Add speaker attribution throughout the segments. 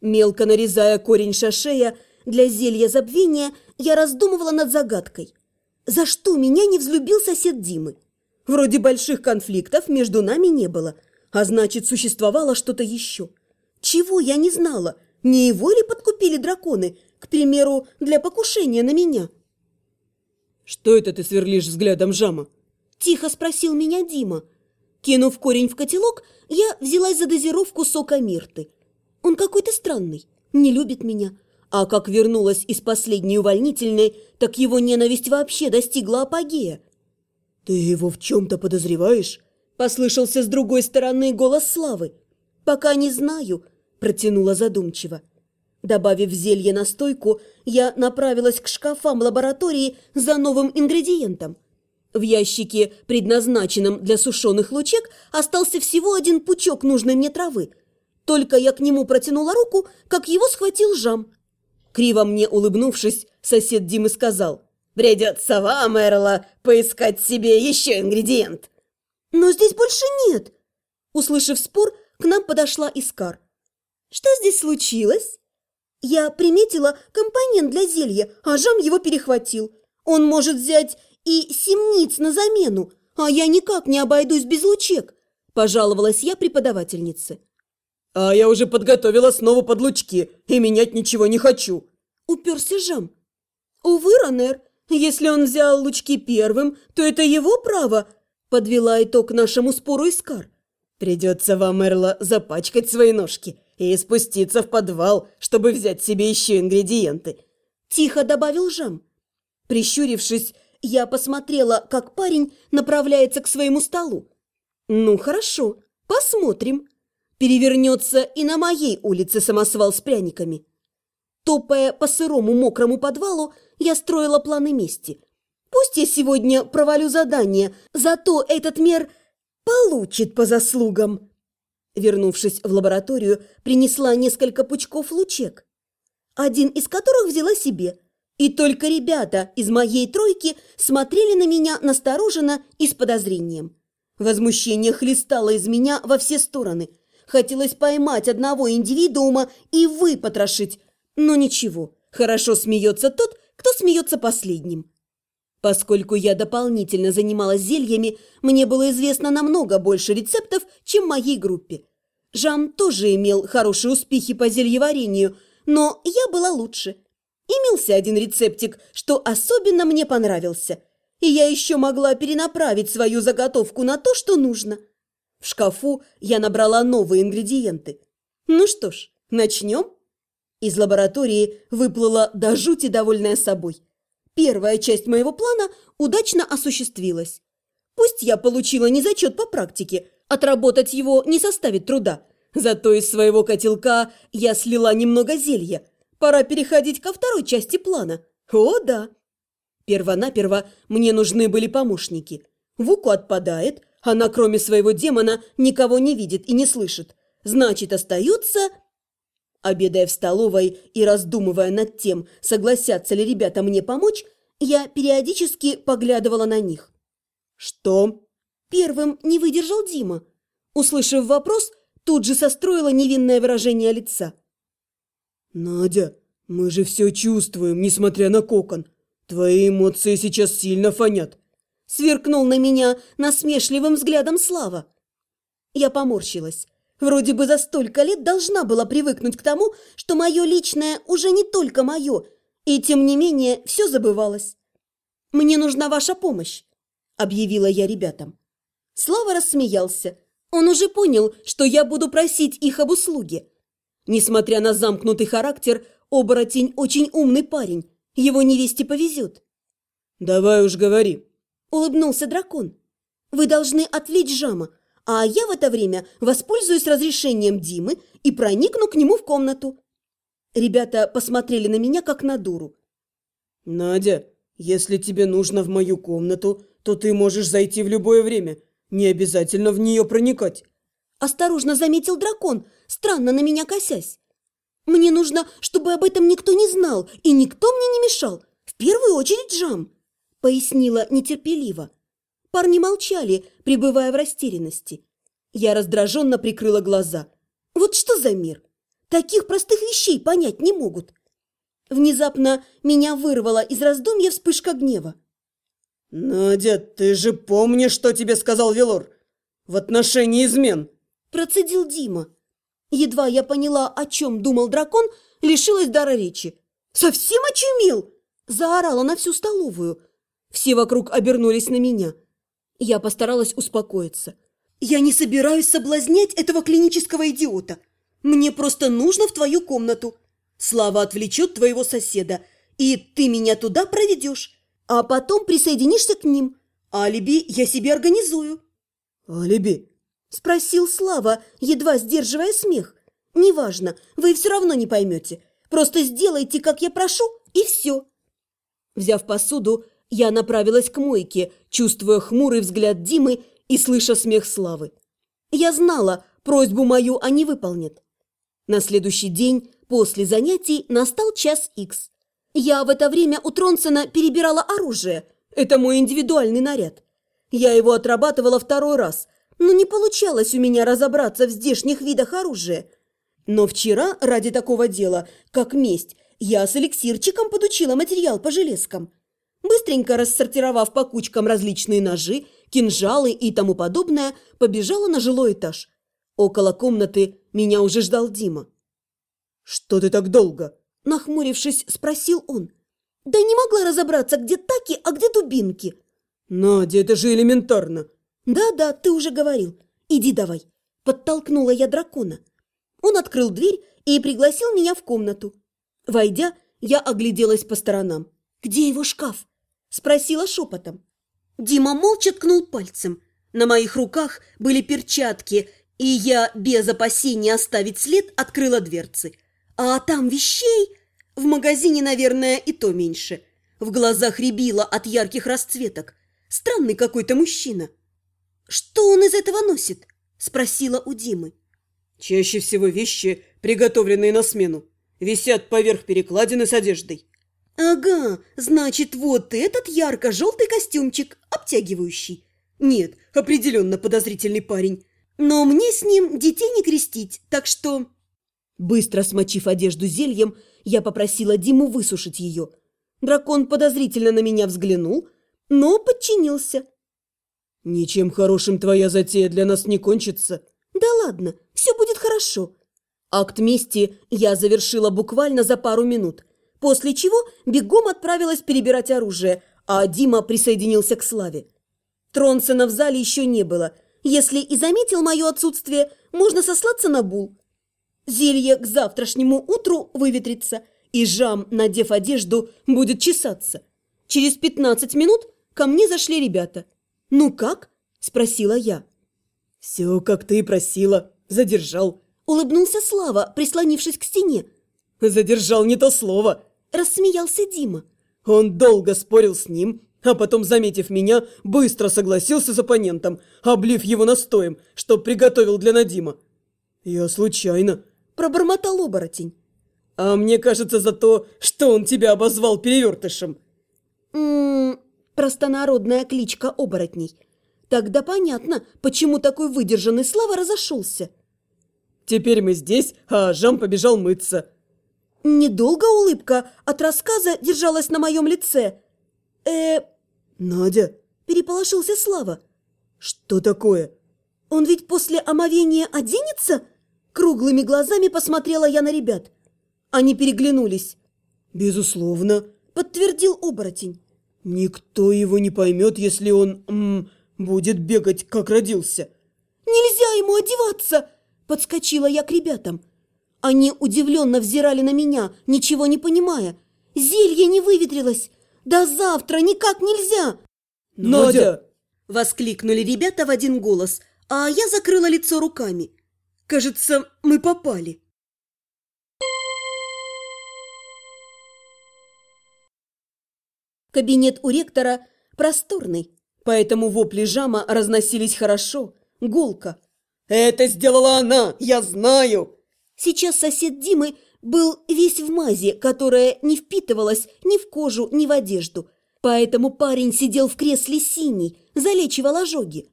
Speaker 1: Мелко нарезая корень шашея для зелья забвения, я раздумывала над загадкой. За что меня не взлюбил сосед Димы? Вроде больших конфликтов между нами не было, а значит, существовало что-то еще. Чего я не знала? Не его ли подкупили драконы, к примеру, для покушения на меня?
Speaker 2: «Что это ты сверлишь взглядом Жама?»
Speaker 1: Тихо спросил меня Дима. Кинув корень в котелок, я взялась за дозировку сока мирты. Он какой-то странный, не любит меня. А как вернулась из последней увольнительной, так его ненависть вообще достигла апогея.
Speaker 2: «Ты его в чем-то подозреваешь?»
Speaker 1: Послышался с другой стороны голос Славы. «Пока не знаю», – протянула задумчиво. Добавив зелье на стойку, я направилась к шкафам лаборатории за новым ингредиентом. В ящике, предназначенном для сушеных лучек, остался всего один пучок нужной мне травы. Только я к нему протянула руку, как его схватил Жам. Криво мне улыбнувшись, сосед Димы сказал, «Придется вам, Эрла, поискать себе еще ингредиент». «Но здесь больше нет!» Услышав спор, к нам подошла Искар. «Что здесь случилось?» Я приметила компонент для зелья, а Жам его перехватил. Он может взять и семниц на замену, а я никак не обойдусь без лучек, пожаловалась я преподавательнице.
Speaker 2: А я уже подготовила снова подлучки и менять ничего не хочу.
Speaker 1: Уперся Жам. Увы, Ранер, если он взял лучки первым, то это его право, подвела итог нашему спору Искар.
Speaker 2: Придется вам, Эрла, запачкать свои ножки и спуститься в подвал, чтобы взять себе еще ингредиенты.
Speaker 1: Тихо добавил Жам. Прищурившись, я посмотрела, как парень направляется к своему столу. Ну, хорошо, посмотрим. Перевернется и на моей улице самосвал с пряниками. Топая по сырому мокрому подвалу, я строила планы мести. Пусть я сегодня провалю задание, зато этот мер получит по заслугам. Вернувшись в лабораторию, принесла несколько пучков лучек, один из которых взяла себе. И только ребята из моей тройки смотрели на меня настороженно и с подозрением. Возмущение хлестало из меня во все стороны. Хотелось поймать одного индивидуума и выпотрошить. Но ничего, хорошо смеется тот, кто смеется последним. Поскольку я дополнительно занималась зельями, мне было известно намного больше рецептов, чем моей группе. Жан тоже имел хорошие успехи по зельеварению, но я была лучше. Имелся один рецептик, что особенно мне понравился, и я еще могла перенаправить свою заготовку на то, что нужно. В шкафу я набрала новые ингредиенты. Ну что ж, начнем? Из лаборатории выплыла до жути довольная собой. Первая часть моего плана удачно осуществилась. Пусть я получила не зачет по практике, отработать его не составит труда. Зато из своего котелка я слила немного зелья. Пора переходить ко второй части плана. О, да! Первонаперво мне нужны были помощники. Вуку отпадает, она кроме своего демона никого не видит и не слышит. Значит, остаются... Обедая в столовой и раздумывая над тем, согласятся ли ребята мне помочь, я периодически поглядывала на них. «Что?» Первым не выдержал Дима. Услышав вопрос, тут же состроила невинное выражение лица.
Speaker 2: «Надя, мы же все чувствуем, несмотря на кокон. Твои эмоции сейчас сильно фонят».
Speaker 1: Сверкнул на меня насмешливым взглядом Слава. Я поморщилась. Вроде бы за столько лет должна была привыкнуть к тому, что мое личное уже не только мое, и тем не менее все забывалось. «Мне нужна ваша помощь», – объявила я ребятам. Слава рассмеялся. Он уже понял, что я буду просить их об услуге. Несмотря на замкнутый характер, оборотень очень умный парень. Его невесте повезет.
Speaker 2: «Давай уж говори», –
Speaker 1: улыбнулся дракон. «Вы должны отвлечь Жама, а я в это время воспользуюсь разрешением Димы и проникну к нему в комнату. Ребята посмотрели на меня, как на дуру.
Speaker 2: «Надя, если тебе нужно в мою комнату, то ты можешь зайти в любое время. Не обязательно в нее проникать».
Speaker 1: Осторожно заметил дракон, странно на меня косясь. «Мне нужно, чтобы об этом никто не знал, и никто мне не мешал. В первую очередь Джам», — пояснила нетерпеливо. Парни молчали, пребывая в растерянности. Я раздраженно прикрыла глаза. Вот что за мир? таких простых вещей понять не могут. Внезапно меня вырвала из раздумья вспышка гнева.
Speaker 2: «Надя, ты же помнишь, что тебе сказал Велор? В отношении измен!»
Speaker 1: Процедил Дима. Едва я поняла, о чем думал дракон, лишилась дара речи. «Совсем очумел!» Заорала на всю столовую. Все вокруг обернулись на меня. Я постаралась успокоиться. «Я не собираюсь соблазнять этого клинического идиота. Мне просто нужно в твою комнату. Слава отвлечет твоего соседа, и ты меня туда проведешь, а потом присоединишься к ним. Алиби я себе организую».
Speaker 2: «Алиби?»
Speaker 1: – спросил Слава, едва сдерживая смех. «Неважно, вы все равно не поймете. Просто сделайте, как я прошу, и все». Взяв посуду, я направилась к мойке, чувствуя хмурый взгляд Димы и слыша смех Славы. Я знала, просьбу мою они выполнят. На следующий день после занятий настал час икс. Я в это время у Тронсона перебирала оружие. Это мой индивидуальный наряд. Я его отрабатывала второй раз, но не получалось у меня разобраться в здешних видах оружия. Но вчера ради такого дела, как месть, я с эликсирчиком подучила материал по железкам. Быстренько рассортировав по кучкам различные ножи, кинжалы и тому подобное, побежала на жилой этаж. Около комнаты меня уже ждал Дима.
Speaker 2: «Что ты так долго?»
Speaker 1: Нахмурившись, спросил он. «Да не могла разобраться, где таки, а где дубинки».
Speaker 2: «Надя, это же элементарно!»
Speaker 1: «Да-да, ты уже говорил. Иди давай». Подтолкнула я дракона. Он открыл дверь и пригласил меня в комнату. Войдя, я огляделась по сторонам. «Где его шкаф?» Спросила шепотом. Дима молча ткнул пальцем. На моих руках были перчатки, и я, без опасения оставить след, открыла дверцы. А там вещей... В магазине, наверное, и то меньше. В глазах рябило от ярких расцветок. Странный какой-то мужчина. «Что он из этого носит?» – спросила у Димы.
Speaker 2: «Чаще всего вещи, приготовленные на смену, висят поверх перекладины с одеждой».
Speaker 1: «Ага, значит, вот этот ярко-желтый костюмчик, обтягивающий. Нет, определенно подозрительный парень. Но мне с ним детей не крестить, так что...» Быстро смочив одежду зельем, я попросила Диму высушить ее. Дракон подозрительно на меня взглянул, но подчинился.
Speaker 2: «Ничем хорошим твоя затея для нас не кончится».
Speaker 1: «Да ладно, все будет хорошо». Акт мести я завершила буквально за пару минут, после чего бегом отправилась перебирать оружие, а Дима присоединился к Славе. Тронсона в зале еще не было. Если и заметил мое отсутствие, можно сослаться на бул. Зелье к завтрашнему утру выветрится, и Жам, надев одежду, будет чесаться. Через пятнадцать минут ко мне зашли ребята – «Ну как?» – спросила я.
Speaker 2: «Все, как ты просила. Задержал».
Speaker 1: Улыбнулся Слава, прислонившись к стене.
Speaker 2: «Задержал не то слово», –
Speaker 1: рассмеялся Дима.
Speaker 2: Он долго спорил с ним, а потом, заметив меня, быстро согласился с оппонентом, облив его настоем, что приготовил для Надима. «Я случайно», –
Speaker 1: пробормотал оборотень.
Speaker 2: «А мне кажется за то, что он тебя обозвал перевертышем».
Speaker 1: «М-м-м», Простонародная кличка оборотней. Тогда понятно, почему такой выдержанный Слава разошелся.
Speaker 2: Теперь мы здесь, а Жам побежал мыться.
Speaker 1: Недолго улыбка от рассказа держалась на моем лице. э
Speaker 2: Надя,
Speaker 1: переполошился Слава.
Speaker 2: Что такое?
Speaker 1: Он ведь после омовения оденется? Круглыми глазами посмотрела я на ребят. Они переглянулись.
Speaker 2: Безусловно,
Speaker 1: подтвердил оборотень.
Speaker 2: Никто его не поймет, если он м, будет бегать, как родился.
Speaker 1: Нельзя ему одеваться! Подскочила я к ребятам. Они удивленно взирали на меня, ничего не понимая. Зелье не выветрилось. До завтра никак нельзя.
Speaker 2: Надя!
Speaker 1: Воскликнули ребята в один голос, а я закрыла лицо руками. Кажется, мы попали. Кабинет у ректора просторный, поэтому вопли Жама разносились хорошо, гулко.
Speaker 2: «Это сделала она, я знаю!»
Speaker 1: Сейчас сосед Димы был весь в мази, которая не впитывалась ни в кожу, ни в одежду, поэтому парень сидел в кресле синий, залечивал ожоги.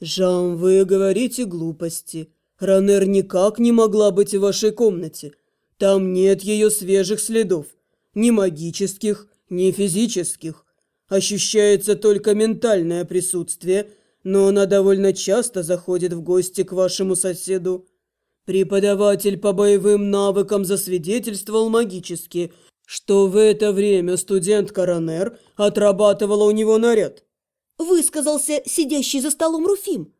Speaker 2: «Жам, вы говорите глупости. Ранер никак не могла быть в вашей комнате. Там нет ее свежих следов. Ни магических, ни физических. Ощущается только ментальное присутствие, но она довольно часто заходит в гости к вашему соседу. Преподаватель по боевым навыкам засвидетельствовал магически, что в это время студент Коронер отрабатывала у него наряд.
Speaker 1: Высказался сидящий за столом Руфим.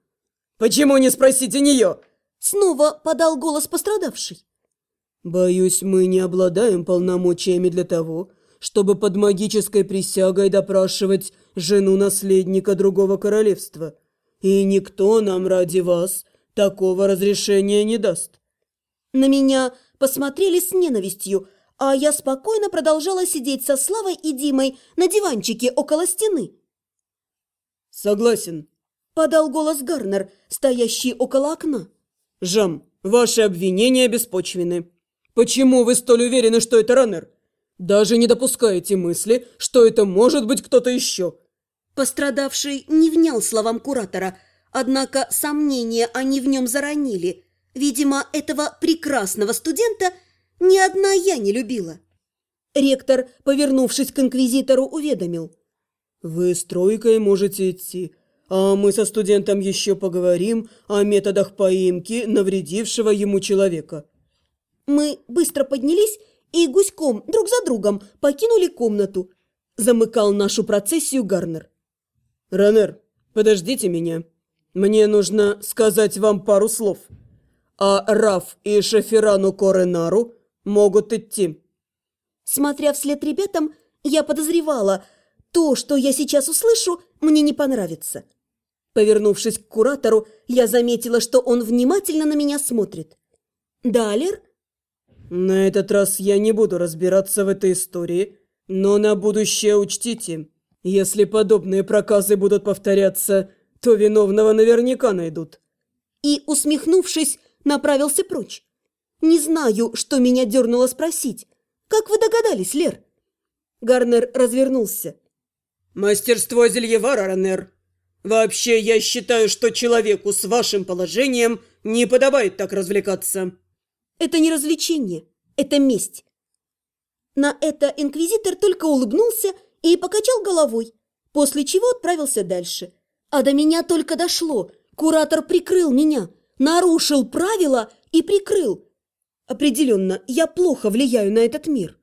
Speaker 2: «Почему не спросите нее?»
Speaker 1: Снова подал голос пострадавший.
Speaker 2: «Боюсь, мы не обладаем полномочиями для того, чтобы под магической присягой допрашивать жену наследника другого королевства. И никто нам ради вас такого разрешения не даст».
Speaker 1: На меня посмотрели с ненавистью, а я спокойно продолжала сидеть со Славой и Димой на диванчике около стены.
Speaker 2: «Согласен», –
Speaker 1: подал голос Гарнер, стоящий около окна.
Speaker 2: «Жам, ваши обвинения беспочвены. Почему вы столь уверены, что это Раннер? Даже не допускаете мысли, что это может быть кто-то еще».
Speaker 1: Пострадавший не внял словам куратора, однако сомнения они в нем заронили. Видимо, этого прекрасного студента ни одна я не любила. Ректор, повернувшись к инквизитору, уведомил.
Speaker 2: «Вы с тройкой можете идти, а мы со студентом еще поговорим о методах поимки навредившего ему человека».
Speaker 1: Мы быстро поднялись и гуськом друг за другом покинули комнату. Замыкал нашу процессию Гарнер.
Speaker 2: «Ранер, подождите меня. Мне нужно сказать вам пару слов. А Раф и Шафирану Коренару могут идти».
Speaker 1: Смотря вслед ребятам, я подозревала, то, что я сейчас услышу, мне не понравится. Повернувшись к куратору, я заметила, что он внимательно на меня смотрит. «Далер?»
Speaker 2: «На этот раз я не буду разбираться в этой истории, но на будущее учтите, если подобные проказы будут повторяться, то виновного наверняка найдут».
Speaker 1: И, усмехнувшись, направился прочь. «Не знаю, что меня дернуло спросить. Как вы догадались, Лер?» Гарнер развернулся.
Speaker 2: «Мастерство зельевара, Ранер. Вообще, я считаю, что человеку с вашим положением не подобает так развлекаться».
Speaker 1: «Это не развлечение, это месть». На это инквизитор только улыбнулся и покачал головой, после чего отправился дальше. А до меня только дошло. Куратор прикрыл меня, нарушил правила и прикрыл. Определенно, я плохо влияю на этот мир.